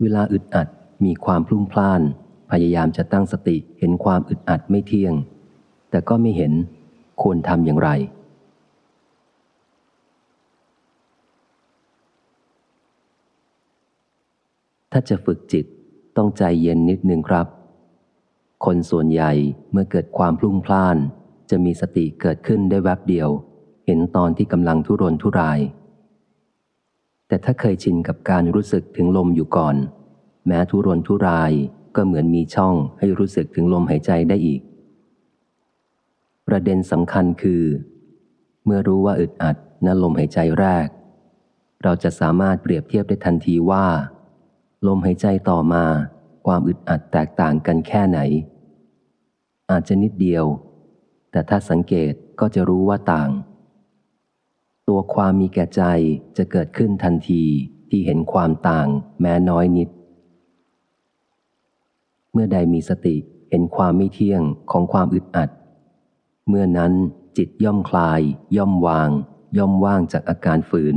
เวลาอึดอัดมีความพลุ่งพล่าน พยายามจะตั้งสติเห็นความอึดอัดไม่เที่ยง แต่ก็ไม่เห็นควรทำอย่างไร ถ้าจะฝึกจิตต้องใจเย็นนิดนึงครับ คนส่วนใหญ่เมื่อเกิดความพลุ่งพล่าน จะมีสติเกิดขึ้นได้แวบเดียว เห็นตอนที่กำลังทุรนทุราย แต่ถ้าเคยชินกับการรู้สึกถึงลมอยู่ก่อน แม้ทุรนทุรายก็เหมือนมีช่องให้รู้สึกถึงลมหายใจได้อีก ประเด็นสำคัญคือ เมื่อรู้ว่าอึดอัดนั่นลมหายใจแรก เราจะสามารถเปรียบเทียบได้ทันทีว่า ลมหายใจต่อมา ความอึดอัดแตกต่างกันแค่ไหน อาจจะนิดเดียว แต่ถ้าสังเกตก็จะรู้ว่าต่าง ตัวความมีแก่ใจจะเกิดขึ้นทันทีที่เห็นความต่างแม้น้อยนิด เมื่อใดมีสติเห็นความไม่เที่ยงของความอึดอัด เมื่อนั้นจิตย่อมคลาย ย่อมวาง ย่อมว่างจากอาการฝืน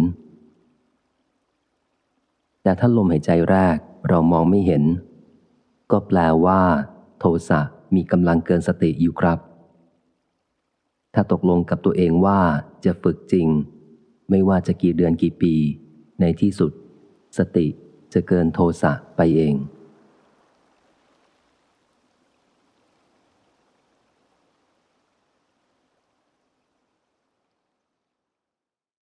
แต่ถ้าลมหายใจแรกเรามองไม่เห็น ก็แปลว่า โทสะมีกำลังเกินสติอยู่ครับ ถ้าตกลงกับตัวเองว่าจะฝึกจริง ไม่ว่าจะกี่เดือนกี่ปี ในที่สุด สติจะเกินโทสะไปเอง